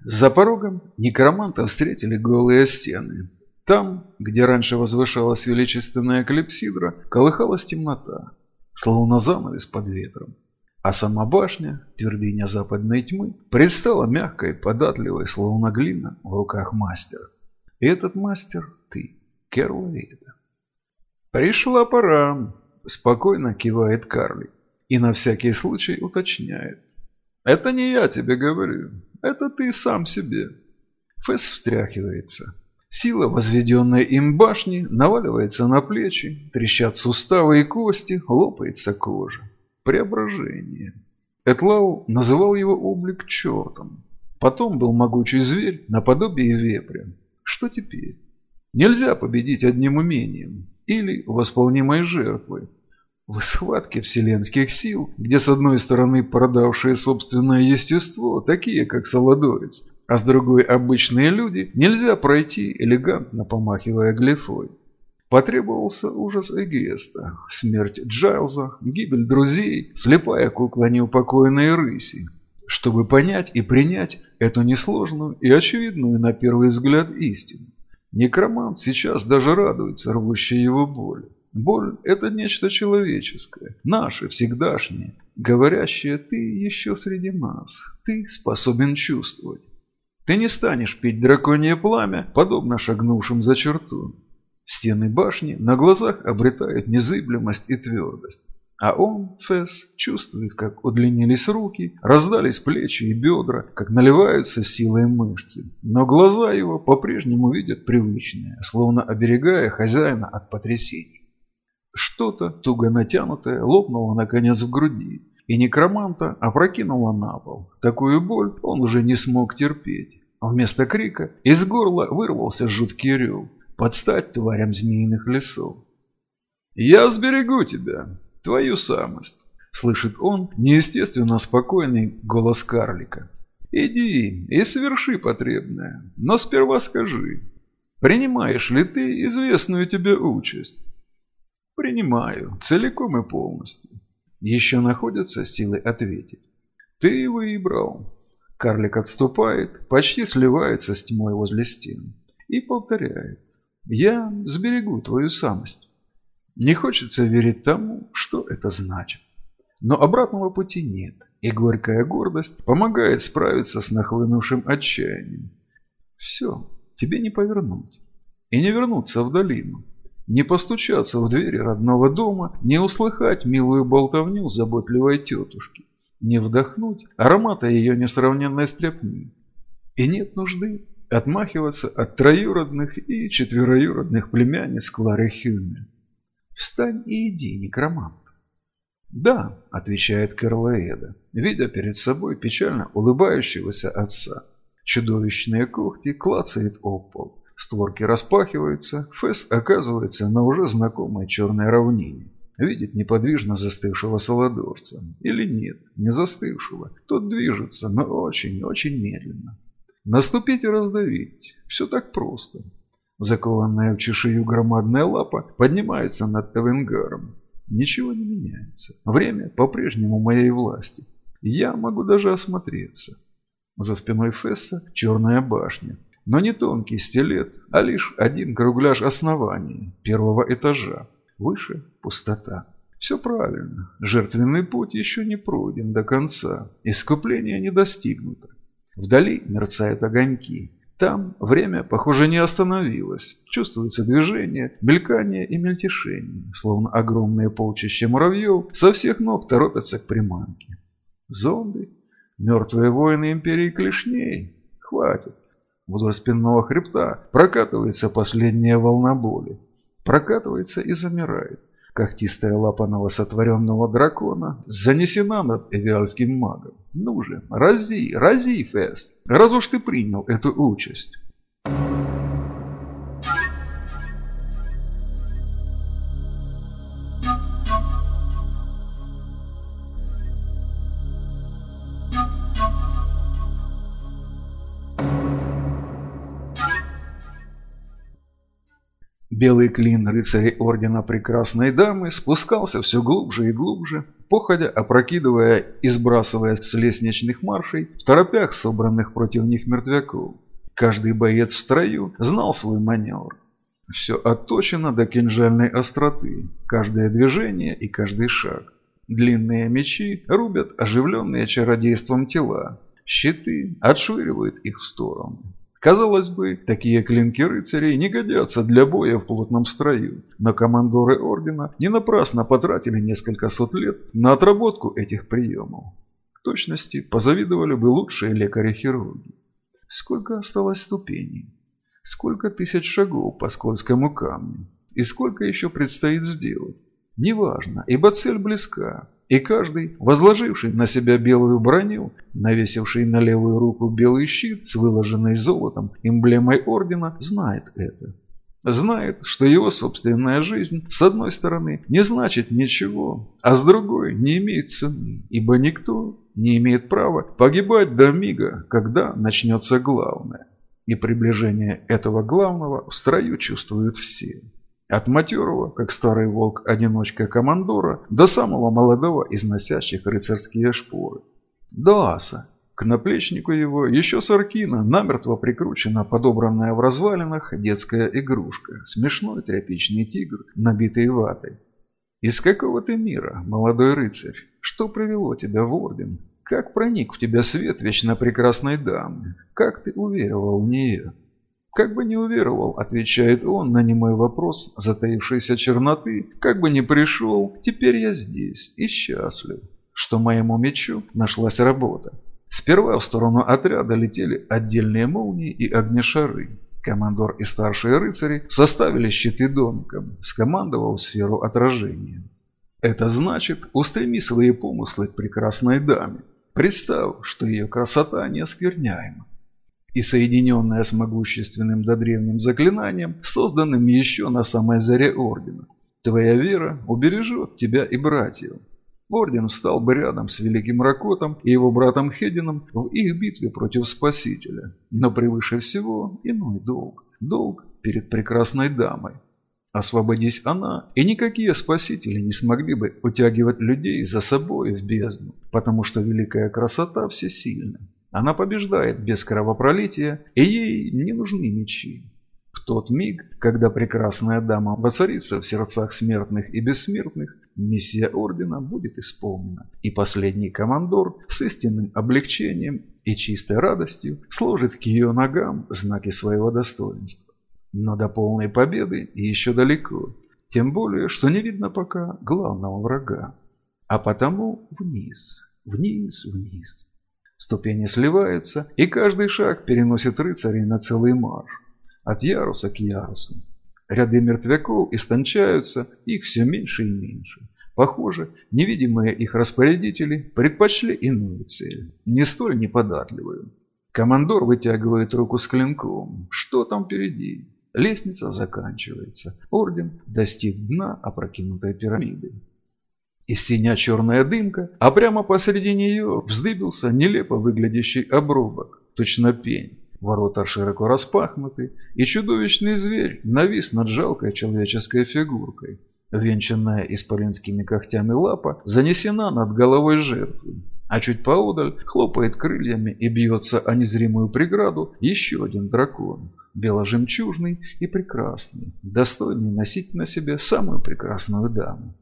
За порогом некроманта встретили голые стены. Там, где раньше возвышалась величественная клепсидра, колыхалась темнота, словно занавес под ветром. А сама башня, твердыня западной тьмы, предстала мягкой, податливой, словно глина в руках мастера. И этот мастер ты, Керл Вейда. «Пришла пора», – спокойно кивает Карли и на всякий случай уточняет. «Это не я тебе говорю, это ты сам себе». Фесс встряхивается. Сила, возведенная им башни, наваливается на плечи, трещат суставы и кости, лопается кожа. Преображение. Этлау называл его облик чертом. Потом был могучий зверь наподобие вепря. Что теперь? Нельзя победить одним умением или восполнимой жертвой. В схватке вселенских сил, где с одной стороны продавшие собственное естество, такие как Солодорец, а с другой обычные люди, нельзя пройти, элегантно помахивая глифой. Потребовался ужас Эгеста, смерть Джайлза, гибель друзей, слепая кукла неупокоенной рыси, чтобы понять и принять эту несложную и очевидную на первый взгляд истину. Некромант сейчас даже радуется рвущей его боли. Боль – это нечто человеческое, наше, всегдашнее, говорящее «ты еще среди нас, ты способен чувствовать». Ты не станешь пить драконье пламя, подобно шагнувшим за черту. Стены башни на глазах обретают незыблемость и твердость. А он, Фесс, чувствует, как удлинились руки, раздались плечи и бедра, как наливаются силой мышцы. Но глаза его по-прежнему видят привычное, словно оберегая хозяина от потрясений. Что-то, туго натянутое, лопнуло наконец в груди, и некроманта опрокинуло на пол. Такую боль он уже не смог терпеть. Вместо крика из горла вырвался жуткий рев, под стать тварям змеиных лесов. «Я сберегу тебя, твою самость», — слышит он неестественно спокойный голос карлика. «Иди и соверши потребное, но сперва скажи, принимаешь ли ты известную тебе участь?» «Принимаю, целиком и полностью». Еще находятся силы ответить. «Ты выбрал». Карлик отступает, почти сливается с тьмой возле стен и повторяет. «Я сберегу твою самость». Не хочется верить тому, что это значит. Но обратного пути нет, и горькая гордость помогает справиться с нахлынувшим отчаянием. Все, тебе не повернуть. И не вернуться в долину. Не постучаться в двери родного дома, не услыхать милую болтовню заботливой тетушки, не вдохнуть аромата ее несравненной стряпни. И нет нужды отмахиваться от троюродных и четвероюродных племянниц Клары Хюме. Встань и иди, некромант. «Да», — отвечает Карлаэда, видя перед собой печально улыбающегося отца. Чудовищные когти клацает об пол. Створки распахиваются, Фесс оказывается на уже знакомой черной равнине. Видит неподвижно застывшего солодорца. Или нет, не застывшего. Тот движется, но очень-очень медленно. Наступить и раздавить. Все так просто. Закованная в чешую громадная лапа поднимается над Эвенгаром. Ничего не меняется. Время по-прежнему моей власти. Я могу даже осмотреться. За спиной Фесса черная башня. Но не тонкий стилет, а лишь один кругляш основания первого этажа. Выше пустота. Все правильно. Жертвенный путь еще не пройден до конца. Искупление не достигнуто. Вдали мерцают огоньки. Там время, похоже, не остановилось. Чувствуется движение, мелькание и мельтешение, словно огромные полчища муравьев со всех ног торопятся к приманке. Зомби? Мертвые воины империи клешней? Хватит. Вдоль спинного хребта прокатывается последняя волна боли. Прокатывается и замирает. Когтистая лапа новосотворенного дракона занесена над эвиальским магом. Ну же, рази, рази, Фест, раз уж ты принял эту участь. Белый клин рыцарей Ордена Прекрасной Дамы спускался все глубже и глубже, походя опрокидывая и сбрасывая с лестничных маршей в торопях собранных против них мертвяков. Каждый боец в строю знал свой маневр. Все отточено до кинжальной остроты, каждое движение и каждый шаг. Длинные мечи рубят оживленные чародейством тела, щиты отшвыривают их в сторону. Казалось бы, такие клинки рыцарей не годятся для боя в плотном строю, но командоры ордена не напрасно потратили несколько сот лет на отработку этих приемов. К точности позавидовали бы лучшие лекари-хирурги. Сколько осталось ступеней? Сколько тысяч шагов по скользкому камню? И сколько еще предстоит сделать? Неважно, ибо цель близка. И каждый, возложивший на себя белую броню, навесивший на левую руку белый щит с выложенной золотом эмблемой ордена, знает это. Знает, что его собственная жизнь, с одной стороны, не значит ничего, а с другой не имеет цены, ибо никто не имеет права погибать до мига, когда начнется главное. И приближение этого главного в строю чувствуют все. От матерого, как старый волк-одиночка командора, до самого молодого из носящих рыцарские шпоры. До аса. К наплечнику его еще с аркина намертво прикручена подобранная в развалинах детская игрушка, смешной тряпичный тигр, набитый ватой. Из какого ты мира, молодой рыцарь? Что привело тебя в орден? Как проник в тебя свет вечно прекрасной дамы? Как ты уверовал в нее? Как бы не уверовал, отвечает он на немой вопрос затаившейся черноты, как бы не пришел, теперь я здесь и счастлив, что моему мечу нашлась работа. Сперва в сторону отряда летели отдельные молнии и огнешары. Командор и старшие рыцари составили щиты домиком, скомандовал сферу отражения. Это значит, устреми свои помыслы к прекрасной даме. Представь, что ее красота неоскверняема и соединенная с могущественным до древним заклинанием, созданным еще на самой заре Ордена. Твоя вера убережет тебя и братьев. Орден встал бы рядом с Великим Ракотом и его братом Хедином в их битве против Спасителя. Но превыше всего иной долг. Долг перед прекрасной дамой. Освободись она, и никакие спасители не смогли бы утягивать людей за собой в бездну, потому что великая красота всесильна. Она побеждает без кровопролития, и ей не нужны мечи. В тот миг, когда прекрасная дама воцарится в сердцах смертных и бессмертных, миссия Ордена будет исполнена, и последний командор с истинным облегчением и чистой радостью сложит к ее ногам знаки своего достоинства. Но до полной победы еще далеко, тем более, что не видно пока главного врага. А потому вниз, вниз, вниз. Ступени сливаются, и каждый шаг переносит рыцарей на целый марш. От яруса к ярусу. Ряды мертвяков истончаются, их все меньше и меньше. Похоже, невидимые их распорядители предпочли иную цель, не столь неподатливую. Командор вытягивает руку с клинком. Что там впереди? Лестница заканчивается. Орден достиг дна опрокинутой пирамиды и синя-черная дымка, а прямо посреди нее вздыбился нелепо выглядящий обрубок, точно пень. Ворота широко распахнуты, и чудовищный зверь навис над жалкой человеческой фигуркой. Венчанная исполинскими когтями лапа занесена над головой жертвы, а чуть поодаль хлопает крыльями и бьется о незримую преграду еще один дракон, бело-жемчужный и прекрасный, достойный носить на себе самую прекрасную даму.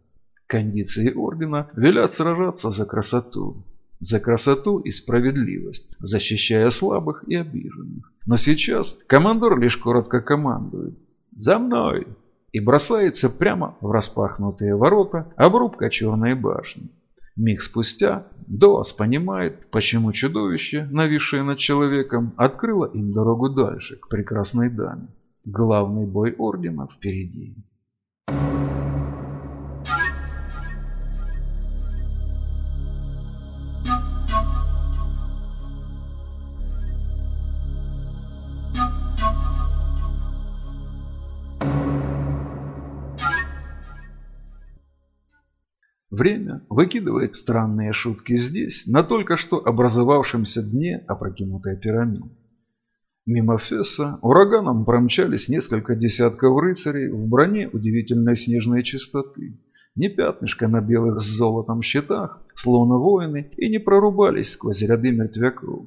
Кондиции ордена велят сражаться за красоту. За красоту и справедливость, защищая слабых и обиженных. Но сейчас командор лишь коротко командует «За мной!» и бросается прямо в распахнутые ворота обрубка черной башни. Миг спустя Доас понимает, почему чудовище, нависшее над человеком, открыло им дорогу дальше, к прекрасной даме. Главный бой ордена впереди. Время выкидывает странные шутки здесь, на только что образовавшемся дне опрокинутой пирамиды. Мимо Фесса ураганом промчались несколько десятков рыцарей в броне удивительной снежной чистоты. ни пятнышка на белых с золотом щитах, словно воины, и не прорубались сквозь ряды мертвяков.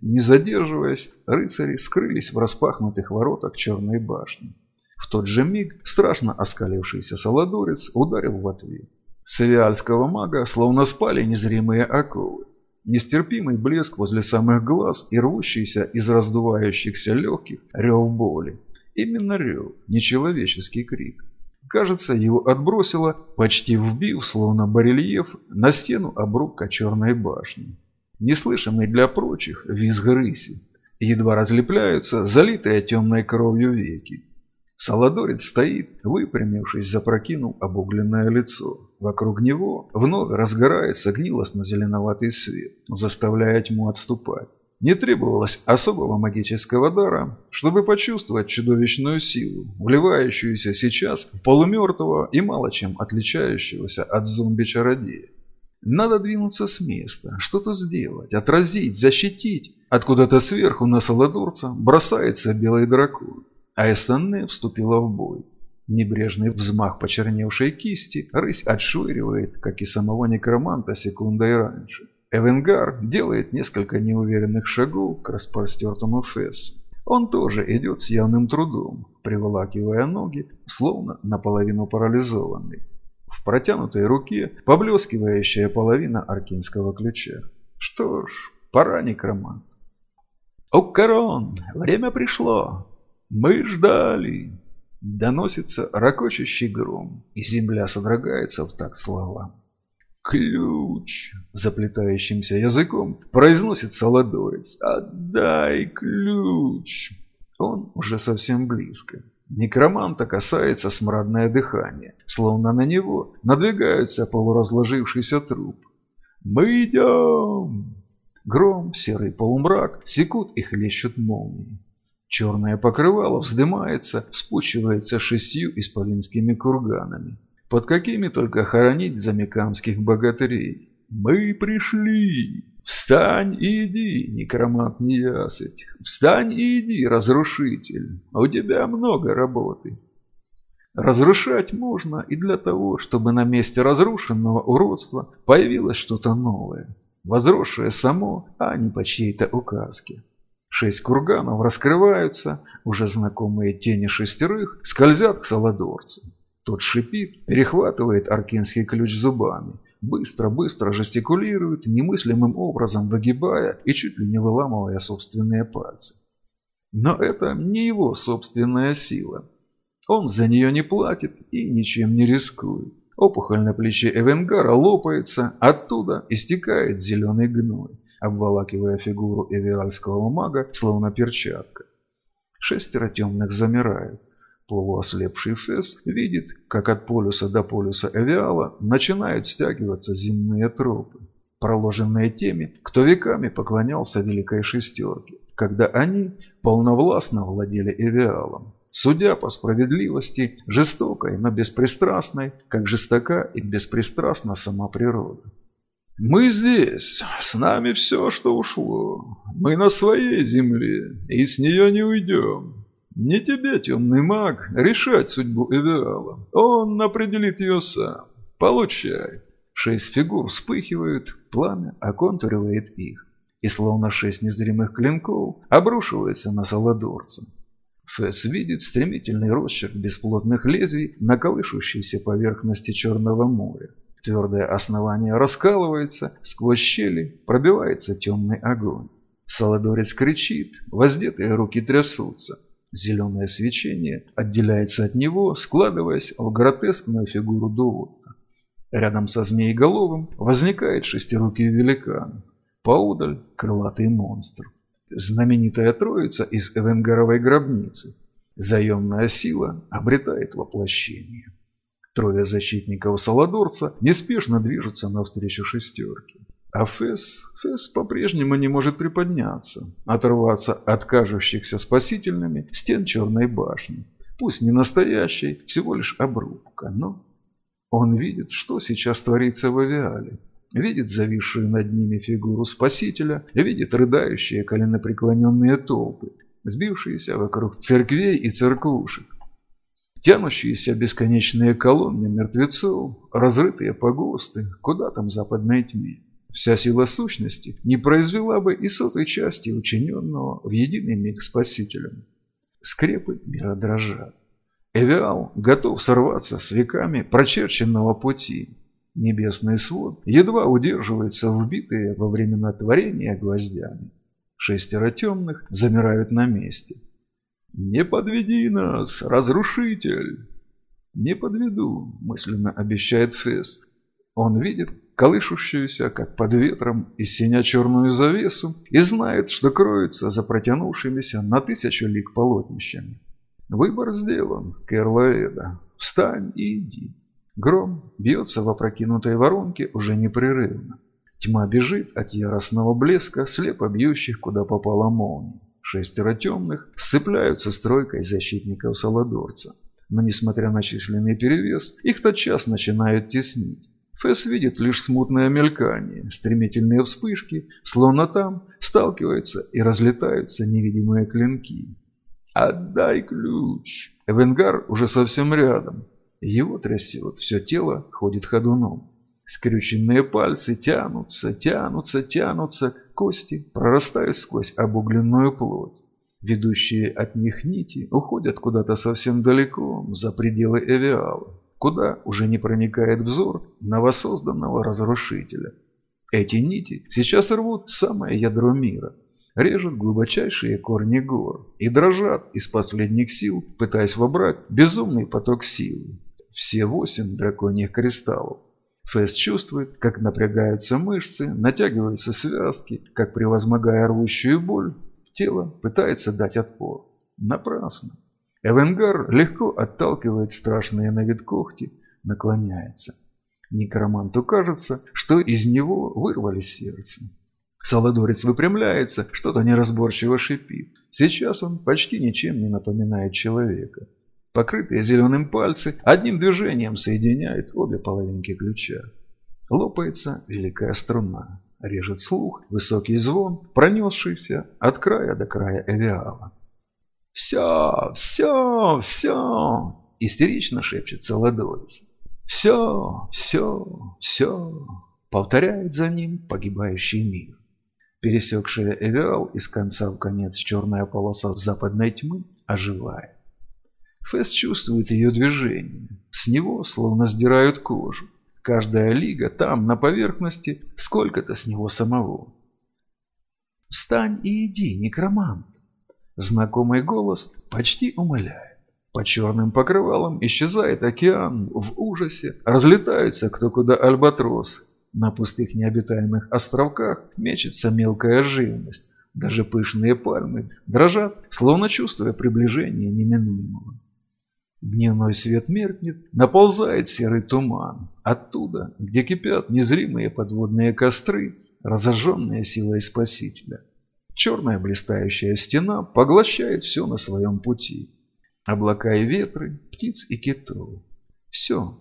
Не задерживаясь, рыцари скрылись в распахнутых воротах черной башни. В тот же миг страшно оскалившийся Саладорец ударил в ответ. С авиальского мага словно спали незримые оковы. Нестерпимый блеск возле самых глаз и рвущийся из раздувающихся легких рев боли. Именно рев, нечеловеческий крик. Кажется, его отбросило, почти вбив, словно барельеф, на стену обрубка черной башни. Неслышимый для прочих визг рыси. Едва разлепляются залитые темной кровью веки. Саладорец стоит, выпрямившись, запрокинул обугленное лицо. Вокруг него вновь разгорается гнилостно-зеленоватый свет, заставляя тьму отступать. Не требовалось особого магического дара, чтобы почувствовать чудовищную силу, вливающуюся сейчас в полумертвого и мало чем отличающегося от зомби-чародея. Надо двинуться с места, что-то сделать, отразить, защитить. Откуда-то сверху на Саладорца бросается белый дракон, а Эссене вступила в бой. Небрежный взмах почерневшей кисти рысь отшвыривает, как и самого некроманта секундой раньше. Эвенгар делает несколько неуверенных шагов к распростертому Фессу. Он тоже идет с явным трудом, приволакивая ноги, словно наполовину парализованный. В протянутой руке поблескивающая половина аркинского ключа. Что ж, пора некромант. «Оккарон, время пришло! Мы ждали!» Доносится ракочущий гром, и земля содрогается в так словам. «Ключ!» – заплетающимся языком произносит Солодорец. «Отдай ключ!» Он уже совсем близко. Некроманта касается смрадное дыхание, словно на него надвигается полуразложившийся труп. «Мы идем!» Гром, серый полумрак секут и хлещут молнии. Черное покрывало вздымается, вспучивается шестью исполинскими курганами. Под какими только хоронить замекамских богатырей. Мы пришли. Встань и иди, некромант неясыть. Встань и иди, разрушитель. У тебя много работы. Разрушать можно и для того, чтобы на месте разрушенного уродства появилось что-то новое. Возросшее само, а не по чьей-то указке. Шесть курганов раскрываются, уже знакомые тени шестерых скользят к Саладорцу. Тот шипит, перехватывает аркинский ключ зубами, быстро-быстро жестикулирует, немыслимым образом выгибая и чуть ли не выламывая собственные пальцы. Но это не его собственная сила. Он за нее не платит и ничем не рискует. Опухоль на плече Эвенгара лопается, оттуда истекает зеленый гной, обволакивая фигуру эвиальского мага, словно перчатка. Шестеро темных замирают. Полуослепший Фесс видит, как от полюса до полюса Эвиала начинают стягиваться земные тропы, проложенные теми, кто веками поклонялся Великой Шестерке, когда они полновластно владели Эвиалом. Судя по справедливости, жестокой, но беспристрастной, как жестока и беспристрастна сама природа. «Мы здесь, с нами все, что ушло. Мы на своей земле, и с нее не уйдем. Не тебе, темный маг, решать судьбу Эвиала. Он определит ее сам. Получай. Шесть фигур вспыхивают, пламя оконтуривает их. И словно шесть незримых клинков обрушивается на Саладорца. Фесс видит стремительный росчерк бесплотных лезвий на колышущейся поверхности Черного моря. Твердое основание раскалывается, сквозь щели пробивается темный огонь. Саладорец кричит, воздетые руки трясутся. Зеленое свечение отделяется от него, складываясь в гротескную фигуру Дуота. Рядом со змееголовым возникает шестирукий великан. Поудаль – крылатый монстр. Знаменитая троица из Эвенгаровой гробницы. Заемная сила обретает воплощение. Трое защитников Саладорца неспешно движутся навстречу шестерке. А Фесс, Фесс по-прежнему не может приподняться, оторваться от кажущихся спасительными стен черной башни. Пусть не настоящей, всего лишь обрубка, но... Он видит, что сейчас творится в авиале. Видит зависшую над ними фигуру спасителя, видит рыдающие коленопреклоненные толпы, сбившиеся вокруг церквей и церквушек. Тянущиеся бесконечные колонны мертвецов, разрытые погосты, куда там западной тьме. Вся сила сущности не произвела бы и сотой части учиненного в единый миг спасителем. Скрепы мира дрожат. Эвиал готов сорваться с веками прочерченного пути. Небесный свод едва удерживается вбитые во времена творения гвоздями. Шестеро темных замирают на месте. «Не подведи нас, разрушитель!» «Не подведу», – мысленно обещает Фесс. Он видит колышущуюся, как под ветром, из синя черную завесу и знает, что кроется за протянувшимися на тысячу лик полотнищами. Выбор сделан, Керлаэда. Встань и иди. Гром бьется в опрокинутой воронке уже непрерывно. Тьма бежит от яростного блеска, слепо бьющих, куда попала молния. Шестеро темных сцепляются стройкой защитников Саладорца. Но несмотря на численный перевес, их тотчас начинают теснить. Фэс видит лишь смутное мелькание, стремительные вспышки, словно там сталкиваются и разлетаются невидимые клинки. «Отдай ключ!» Эвенгар уже совсем рядом. Его трясет, все тело ходит ходуном. Скрюченные пальцы тянутся, тянутся, тянутся, кости прорастают сквозь обугленную плоть. Ведущие от них нити уходят куда-то совсем далеко, за пределы Эвиала, куда уже не проникает взор новосозданного разрушителя. Эти нити сейчас рвут самое ядро мира, режут глубочайшие корни гор и дрожат из последних сил, пытаясь вобрать безумный поток силы. Все восемь драконьих кристаллов Фест чувствует, как напрягаются мышцы, натягиваются связки, как превозмогая рвущую боль, тело пытается дать отпор. Напрасно. Эвенгар легко отталкивает страшные на вид когти, наклоняется. Некроманту кажется, что из него вырвали сердце. Саладорец выпрямляется, что-то неразборчиво шипит. Сейчас он почти ничем не напоминает человека. Покрытые зеленым пальцы одним движением соединяют обе половинки ключа. Лопается великая струна. Режет слух высокий звон, пронесшийся от края до края Эвиала. «Все, все, все!» – истерично шепчет Саладорец. «Все, все, все!» – повторяет за ним погибающий мир. Пересекшая Эвиал из конца в конец черная полоса западной тьмы оживает. Фест чувствует ее движение. С него словно сдирают кожу. Каждая лига там, на поверхности, сколько-то с него самого. «Встань и иди, некромант!» Знакомый голос почти умоляет. По черным покрывалам исчезает океан в ужасе. Разлетаются кто куда альбатросы. На пустых необитаемых островках мечется мелкая живность. Даже пышные пальмы дрожат, словно чувствуя приближение неминуемого. Дневной свет меркнет, наползает серый туман. Оттуда, где кипят незримые подводные костры, разожженные силой Спасителя. Черная блистающая стена поглощает все на своем пути. Облака и ветры, птиц и китов. Все.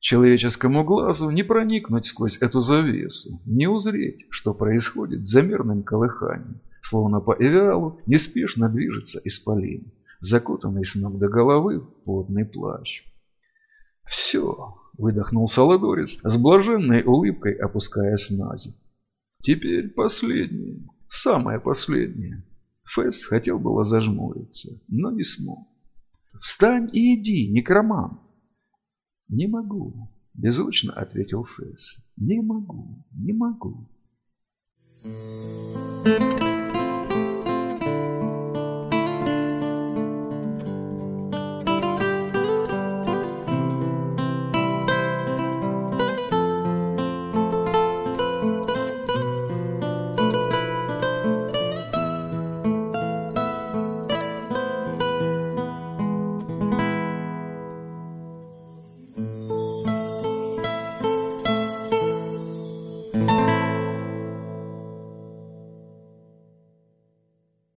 Человеческому глазу не проникнуть сквозь эту завесу, не узреть, что происходит за мирным колыханием, словно по Эвиалу неспешно движется исполин закутанный с ног до головы в плотный плащ. «Все!» – выдохнул Саладорец, с блаженной улыбкой опускаясь на землю. «Теперь последнее, самое последнее». Фесс хотел было зажмуриться, но не смог. «Встань и иди, некромант!» «Не могу», – беззвучно ответил Фесс. «Не могу, не могу». Thank you.